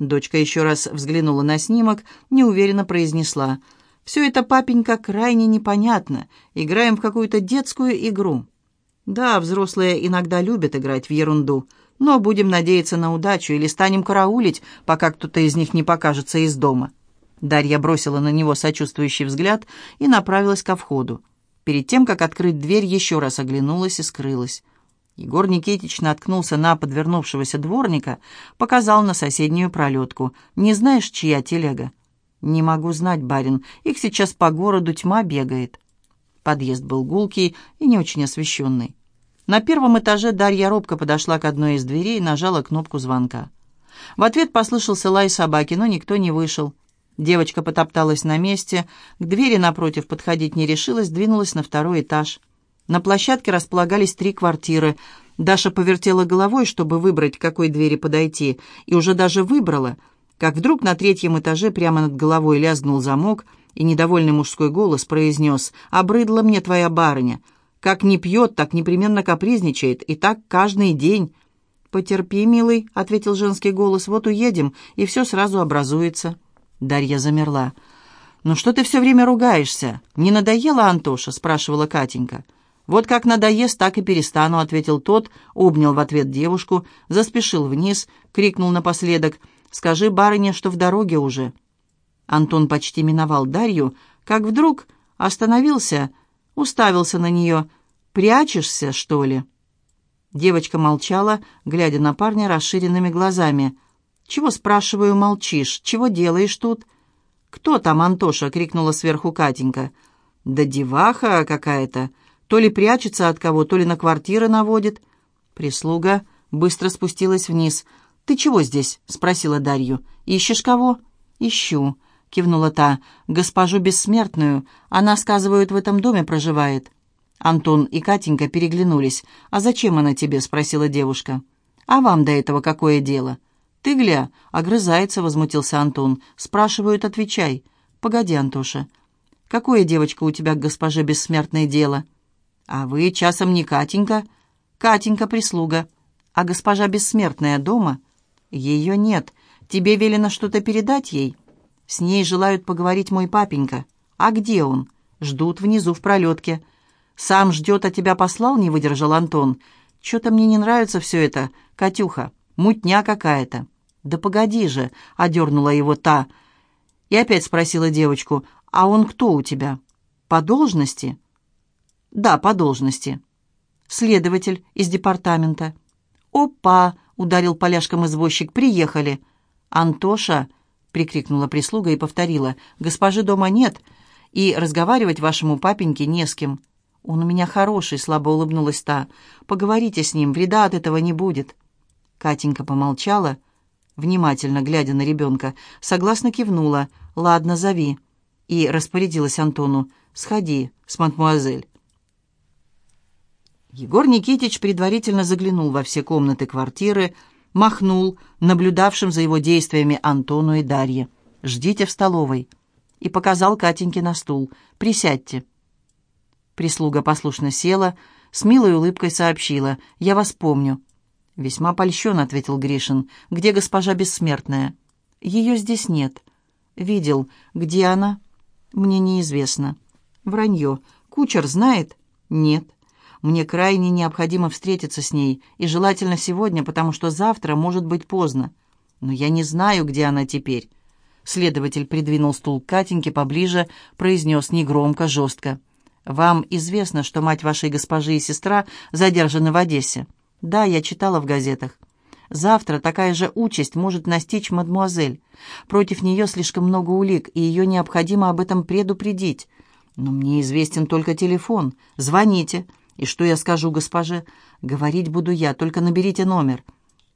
Дочка еще раз взглянула на снимок, неуверенно произнесла. «Все это, папенька, крайне непонятно. Играем в какую-то детскую игру». «Да, взрослые иногда любят играть в ерунду, но будем надеяться на удачу или станем караулить, пока кто-то из них не покажется из дома». Дарья бросила на него сочувствующий взгляд и направилась ко входу. Перед тем, как открыть дверь, еще раз оглянулась и скрылась. Егор Никитич наткнулся на подвернувшегося дворника, показал на соседнюю пролетку. «Не знаешь, чья телега?» «Не могу знать, барин. Их сейчас по городу тьма бегает». Подъезд был гулкий и не очень освещенный. На первом этаже Дарья робко подошла к одной из дверей и нажала кнопку звонка. В ответ послышался лай собаки, но никто не вышел. Девочка потопталась на месте, к двери напротив подходить не решилась, двинулась на второй этаж. На площадке располагались три квартиры. Даша повертела головой, чтобы выбрать, к какой двери подойти, и уже даже выбрала, как вдруг на третьем этаже прямо над головой лязгнул замок, и недовольный мужской голос произнес «Обрыдла мне твоя барыня. Как не пьет, так непременно капризничает, и так каждый день». «Потерпи, милый», — ответил женский голос, — «вот уедем, и все сразу образуется». Дарья замерла. «Ну что ты все время ругаешься? Не надоело, Антоша?» — спрашивала Катенька. «Вот как надоест, так и перестану», — ответил тот, обнял в ответ девушку, заспешил вниз, крикнул напоследок, «Скажи барыне, что в дороге уже». Антон почти миновал Дарью, как вдруг остановился, уставился на нее. «Прячешься, что ли?» Девочка молчала, глядя на парня расширенными глазами. «Чего, спрашиваю, молчишь? Чего делаешь тут?» «Кто там, Антоша?» — крикнула сверху Катенька. «Да деваха какая-то!» То ли прячется от кого, то ли на квартиры наводит. Прислуга быстро спустилась вниз. «Ты чего здесь?» — спросила Дарью. «Ищешь кого?» «Ищу», — кивнула та. «Госпожу Бессмертную. Она, сказывают, в этом доме проживает». Антон и Катенька переглянулись. «А зачем она тебе?» — спросила девушка. «А вам до этого какое дело?» «Ты, гля!» — огрызается, возмутился Антон. «Спрашивают, отвечай». «Погоди, Антоша. Какое, девочка, у тебя к госпоже Бессмертной дело?» «А вы часом не Катенька?» «Катенька, прислуга. А госпожа Бессмертная дома?» «Ее нет. Тебе велено что-то передать ей?» «С ней желают поговорить мой папенька. А где он?» «Ждут внизу в пролетке». «Сам ждет, а тебя послал?» — не выдержал Антон. «Че-то мне не нравится все это, Катюха. Мутня какая-то». «Да погоди же!» — одернула его та. И опять спросила девочку. «А он кто у тебя?» «По должности?» «Да, по должности». «Следователь из департамента». «Опа!» — ударил поляшком извозчик. «Приехали». «Антоша!» — прикрикнула прислуга и повторила. «Госпожи дома нет, и разговаривать вашему папеньке не с кем». «Он у меня хороший», — слабо улыбнулась та. «Поговорите с ним, вреда от этого не будет». Катенька помолчала, внимательно глядя на ребенка, согласно кивнула. «Ладно, зови». И распорядилась Антону. «Сходи с мадмуазель». Егор Никитич предварительно заглянул во все комнаты квартиры, махнул наблюдавшим за его действиями Антону и Дарье. «Ждите в столовой». И показал Катеньке на стул. «Присядьте». Прислуга послушно села, с милой улыбкой сообщила. «Я вас помню». «Весьма польщен», — ответил Гришин. «Где госпожа Бессмертная?» «Ее здесь нет». «Видел. Где она?» «Мне неизвестно». «Вранье. Кучер знает?» «Нет». Мне крайне необходимо встретиться с ней, и желательно сегодня, потому что завтра может быть поздно. Но я не знаю, где она теперь». Следователь придвинул стул к Катеньке поближе, произнес негромко, жестко. «Вам известно, что мать вашей госпожи и сестра задержаны в Одессе?» «Да, я читала в газетах. Завтра такая же участь может настичь мадмуазель. Против нее слишком много улик, и ее необходимо об этом предупредить. Но мне известен только телефон. Звоните. «И что я скажу госпоже?» «Говорить буду я, только наберите номер».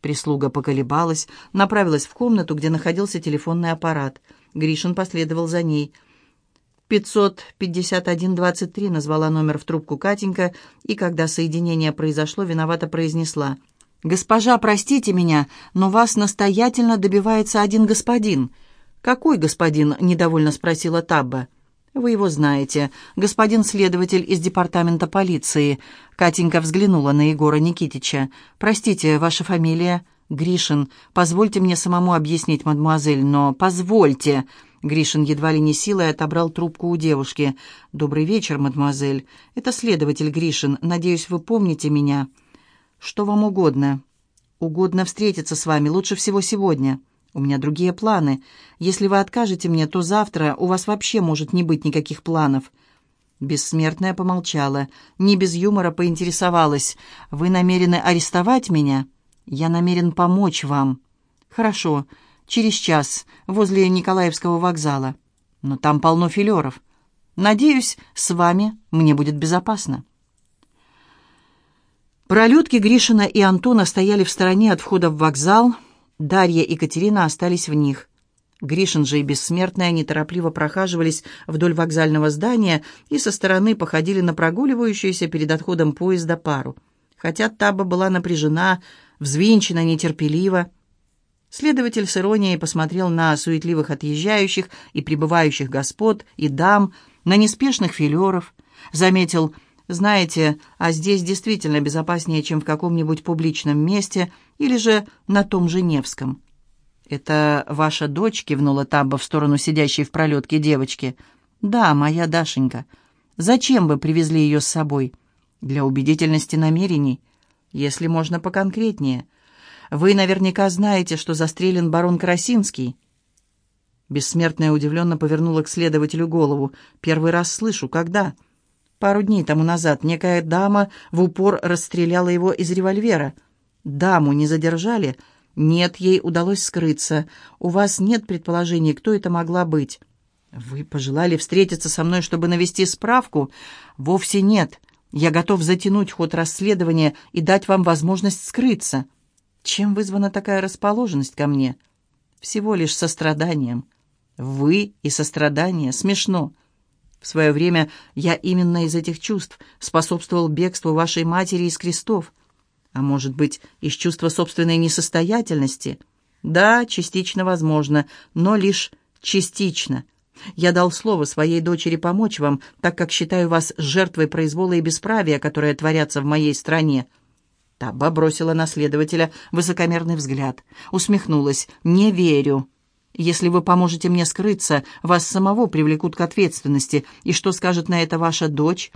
Прислуга поколебалась, направилась в комнату, где находился телефонный аппарат. Гришин последовал за ней. «551-23» назвала номер в трубку Катенька, и когда соединение произошло, виновато произнесла. «Госпожа, простите меня, но вас настоятельно добивается один господин». «Какой господин?» — недовольно спросила Табба. «Вы его знаете. Господин следователь из департамента полиции». Катенька взглянула на Егора Никитича. «Простите, ваша фамилия?» «Гришин, позвольте мне самому объяснить, мадемуазель, но позвольте!» Гришин едва ли не силой отобрал трубку у девушки. «Добрый вечер, мадемуазель. Это следователь Гришин. Надеюсь, вы помните меня. Что вам угодно?» «Угодно встретиться с вами. Лучше всего сегодня. У меня другие планы. Если вы откажете мне, то завтра у вас вообще может не быть никаких планов». Бессмертная помолчала. Не без юмора поинтересовалась. «Вы намерены арестовать меня?» «Я намерен помочь вам». «Хорошо. Через час, возле Николаевского вокзала. Но там полно филеров. Надеюсь, с вами мне будет безопасно». Пролетки Гришина и Антона стояли в стороне от входа в вокзал. Дарья и Катерина остались в них. Гришин же и Бессмертная неторопливо прохаживались вдоль вокзального здания и со стороны походили на прогуливающуюся перед отходом поезда пару. Хотя Таба была напряжена, взвинчена, нетерпелива. Следователь с иронией посмотрел на суетливых отъезжающих и прибывающих господ и дам, на неспешных филеров, заметил, знаете, а здесь действительно безопаснее, чем в каком-нибудь публичном месте или же на том же Невском. «Это ваша дочь?» — кивнула Табба в сторону сидящей в пролетке девочки. «Да, моя Дашенька. Зачем вы привезли ее с собой?» «Для убедительности намерений. Если можно поконкретнее. Вы наверняка знаете, что застрелен барон Красинский». Бессмертная удивленно повернула к следователю голову. «Первый раз слышу. Когда?» «Пару дней тому назад некая дама в упор расстреляла его из револьвера. Даму не задержали?» «Нет, ей удалось скрыться. У вас нет предположений, кто это могла быть?» «Вы пожелали встретиться со мной, чтобы навести справку?» «Вовсе нет. Я готов затянуть ход расследования и дать вам возможность скрыться». «Чем вызвана такая расположенность ко мне?» «Всего лишь состраданием». «Вы и сострадание. Смешно». В свое время я именно из этих чувств способствовал бегству вашей матери из крестов. А может быть, из чувства собственной несостоятельности? Да, частично возможно, но лишь частично. Я дал слово своей дочери помочь вам, так как считаю вас жертвой произвола и бесправия, которые творятся в моей стране». Таба бросила на следователя высокомерный взгляд. Усмехнулась. «Не верю. Если вы поможете мне скрыться, вас самого привлекут к ответственности. И что скажет на это ваша дочь?»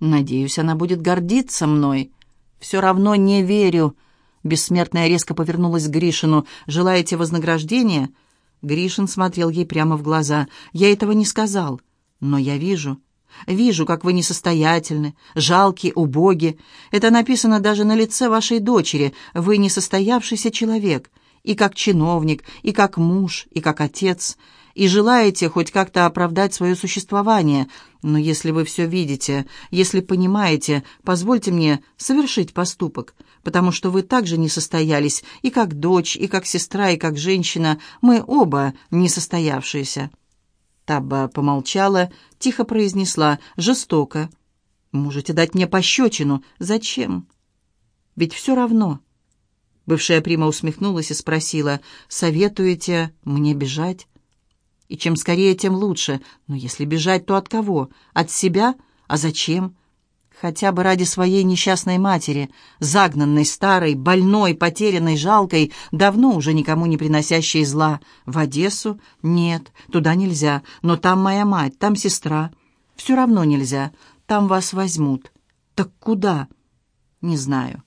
«Надеюсь, она будет гордиться мной». «Все равно не верю». Бессмертная резко повернулась к Гришину. «Желаете вознаграждения?» Гришин смотрел ей прямо в глаза. «Я этого не сказал. Но я вижу. Вижу, как вы несостоятельны, жалки, убоги. Это написано даже на лице вашей дочери. Вы несостоявшийся человек. И как чиновник, и как муж, и как отец и желаете хоть как-то оправдать свое существование. Но если вы все видите, если понимаете, позвольте мне совершить поступок, потому что вы также не состоялись, и как дочь, и как сестра, и как женщина, мы оба несостоявшиеся». Табба помолчала, тихо произнесла «жестоко». «Можете дать мне пощечину. Зачем?» «Ведь все равно». Бывшая прима усмехнулась и спросила «Советуете мне бежать?» И чем скорее, тем лучше. Но если бежать, то от кого? От себя? А зачем? Хотя бы ради своей несчастной матери, загнанной, старой, больной, потерянной, жалкой, давно уже никому не приносящей зла. В Одессу? Нет, туда нельзя. Но там моя мать, там сестра. Все равно нельзя. Там вас возьмут. Так куда? Не знаю.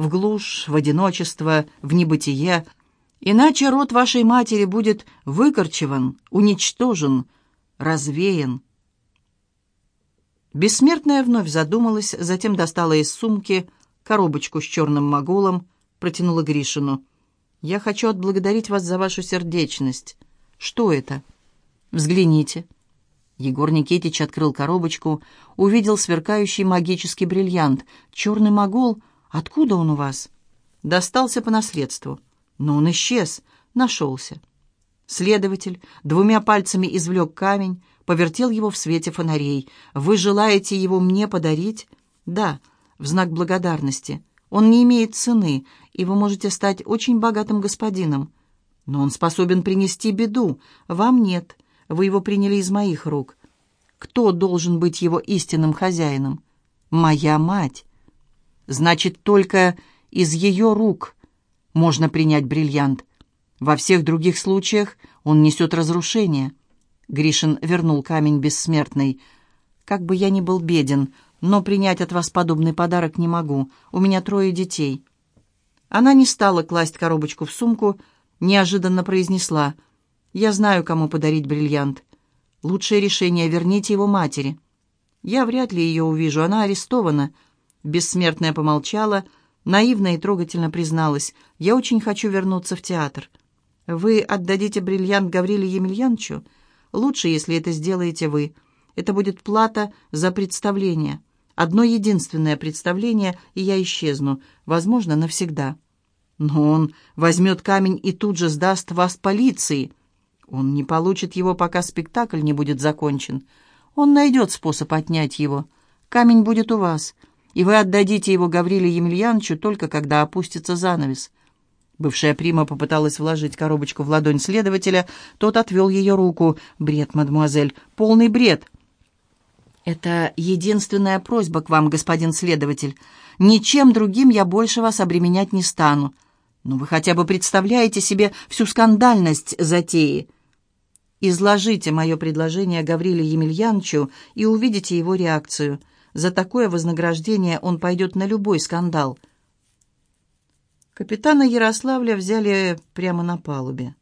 В глушь, в одиночество, в небытие — Иначе род вашей матери будет выкорчеван, уничтожен, развеян. Бессмертная вновь задумалась, затем достала из сумки коробочку с черным моголом, протянула Гришину. «Я хочу отблагодарить вас за вашу сердечность. Что это?» «Взгляните». Егор Никитич открыл коробочку, увидел сверкающий магический бриллиант. «Черный могол? Откуда он у вас?» «Достался по наследству». Но он исчез, нашелся. Следователь двумя пальцами извлек камень, повертел его в свете фонарей. «Вы желаете его мне подарить?» «Да, в знак благодарности. Он не имеет цены, и вы можете стать очень богатым господином. Но он способен принести беду. Вам нет. Вы его приняли из моих рук. Кто должен быть его истинным хозяином? Моя мать. Значит, только из ее рук можно принять бриллиант. Во всех других случаях он несет разрушение. Гришин вернул камень бессмертный. «Как бы я ни был беден, но принять от вас подобный подарок не могу. У меня трое детей». Она не стала класть коробочку в сумку, неожиданно произнесла. «Я знаю, кому подарить бриллиант. Лучшее решение — верните его матери». «Я вряд ли ее увижу, она арестована». Бессмертная помолчала, наивно и трогательно призналась. «Я очень хочу вернуться в театр». «Вы отдадите бриллиант Гавриле Емельяновичу? Лучше, если это сделаете вы. Это будет плата за представление». Одно единственное представление, и я исчезну, возможно, навсегда. Но он возьмет камень и тут же сдаст вас полиции. Он не получит его, пока спектакль не будет закончен. Он найдет способ отнять его. Камень будет у вас, и вы отдадите его Гавриле Емельяновичу только когда опустится занавес. Бывшая прима попыталась вложить коробочку в ладонь следователя. Тот отвел ее руку. «Бред, мадемуазель, полный бред!» «Это единственная просьба к вам, господин следователь. Ничем другим я больше вас обременять не стану. Но вы хотя бы представляете себе всю скандальность затеи. Изложите мое предложение Гавриле Емельяновичу и увидите его реакцию. За такое вознаграждение он пойдет на любой скандал». Капитана Ярославля взяли прямо на палубе.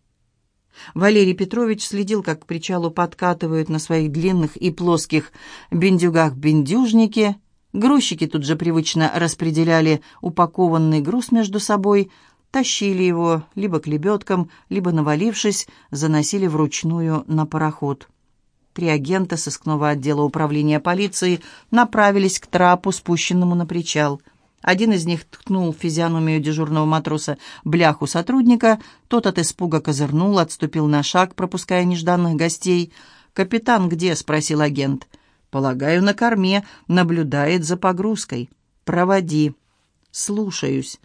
Валерий Петрович следил, как к причалу подкатывают на своих длинных и плоских бендюгах бендюжники. Грузчики тут же привычно распределяли упакованный груз между собой, тащили его либо к лебедкам, либо, навалившись, заносили вручную на пароход. Три агента сыскного отдела управления полиции направились к трапу, спущенному на причал – один из них ткнул в физиономию дежурного матроса бляху сотрудника, тот от испуга козырнул, отступил на шаг, пропуская нежданных гостей. «Капитан где?» — спросил агент. «Полагаю, на корме, наблюдает за погрузкой. Проводи». «Слушаюсь».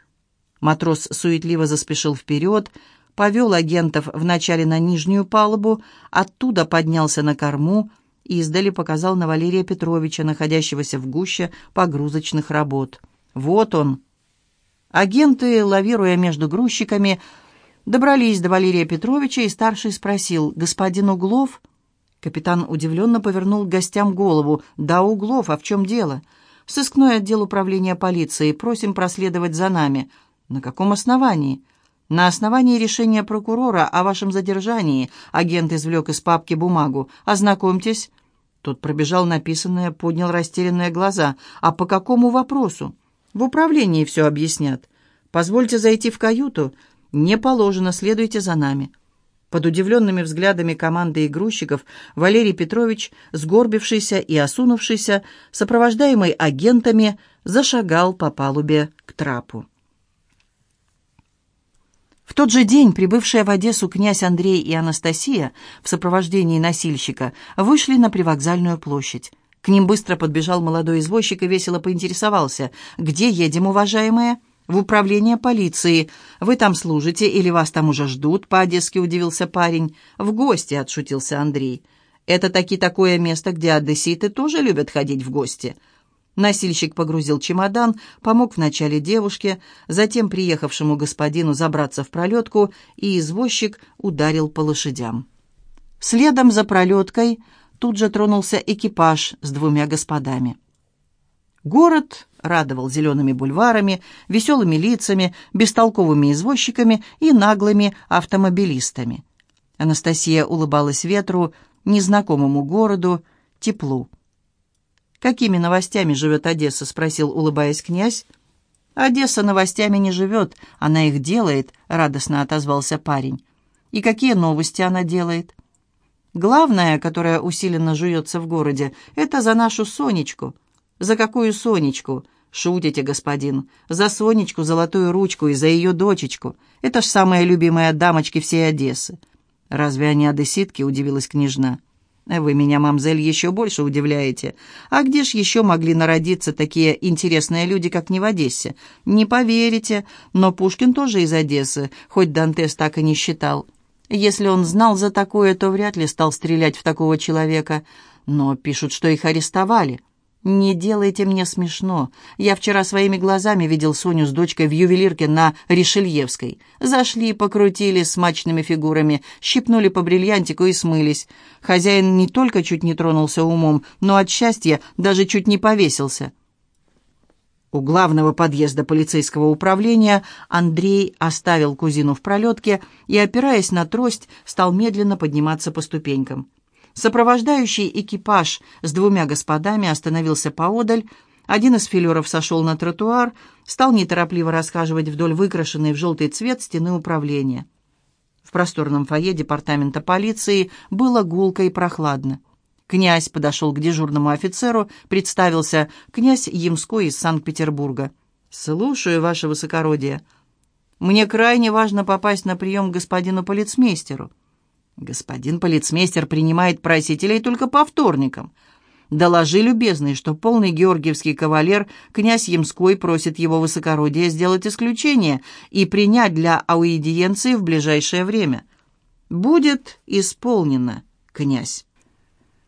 Матрос суетливо заспешил вперед, повел агентов вначале на нижнюю палубу, оттуда поднялся на корму и издали показал на Валерия Петровича, находящегося в гуще погрузочных работ. Вот он. Агенты, лавируя между грузчиками, добрались до Валерия Петровича, и старший спросил, «Господин Углов?» Капитан удивленно повернул к гостям голову. «Да, Углов, а в чем дело?» «Сыскной отдел управления полиции. Просим проследовать за нами». «На каком основании?» «На основании решения прокурора о вашем задержании», — агент извлек из папки бумагу. «Ознакомьтесь». Тот пробежал написанное, поднял растерянные глаза. «А по какому вопросу?» В управлении все объяснят. Позвольте зайти в каюту. Не положено, следуйте за нами». Под удивленными взглядами команды игрущиков Валерий Петрович, сгорбившийся и осунувшийся, сопровождаемый агентами, зашагал по палубе к трапу. В тот же день прибывшие в Одессу князь Андрей и Анастасия в сопровождении носильщика вышли на привокзальную площадь. К ним быстро подбежал молодой извозчик и весело поинтересовался. «Где едем, уважаемая?» «В управление полиции. Вы там служите или вас там уже ждут?» По-одесски удивился парень. «В гости», — отшутился Андрей. «Это таки такое место, где одесситы тоже любят ходить в гости». Носильщик погрузил чемодан, помог вначале девушке, затем приехавшему господину забраться в пролетку, и извозчик ударил по лошадям. Следом за пролеткой тут же тронулся экипаж с двумя господами. Город радовал зелеными бульварами, веселыми лицами, бестолковыми извозчиками и наглыми автомобилистами. Анастасия улыбалась ветру, незнакомому городу, теплу. «Какими новостями живет Одесса?» — спросил, улыбаясь князь. «Одесса новостями не живет, она их делает», — радостно отозвался парень. «И какие новости она делает?» Главное, которое усиленно жуется в городе, это за нашу Сонечку. За какую Сонечку? Шутите, господин. За Сонечку, золотую ручку и за ее дочечку. Это ж самые любимые дамочки всей Одессы. Разве они одесситки, удивилась княжна. Вы меня, мамзель, еще больше удивляете. А где ж еще могли народиться такие интересные люди, как не в Одессе? Не поверите, но Пушкин тоже из Одессы, хоть Дантес так и не считал. Если он знал за такое, то вряд ли стал стрелять в такого человека. Но пишут, что их арестовали. «Не делайте мне смешно. Я вчера своими глазами видел Соню с дочкой в ювелирке на Ришельевской. Зашли, покрутили смачными фигурами, щипнули по бриллиантику и смылись. Хозяин не только чуть не тронулся умом, но от счастья даже чуть не повесился». У главного подъезда полицейского управления Андрей оставил кузину в пролетке и, опираясь на трость, стал медленно подниматься по ступенькам. Сопровождающий экипаж с двумя господами остановился поодаль. Один из филеров сошел на тротуар, стал неторопливо расхаживать вдоль выкрашенной в желтый цвет стены управления. В просторном фойе департамента полиции было гулко и прохладно. Князь подошел к дежурному офицеру, представился князь Ямской из Санкт-Петербурга. «Слушаю, ваше высокородие. Мне крайне важно попасть на прием к господину полицмейстеру». Господин полицмейстер принимает просителей только по вторникам. Доложи, любезный, что полный георгиевский кавалер, князь Ямской, просит его высокородие сделать исключение и принять для аудиенции в ближайшее время. Будет исполнено, князь.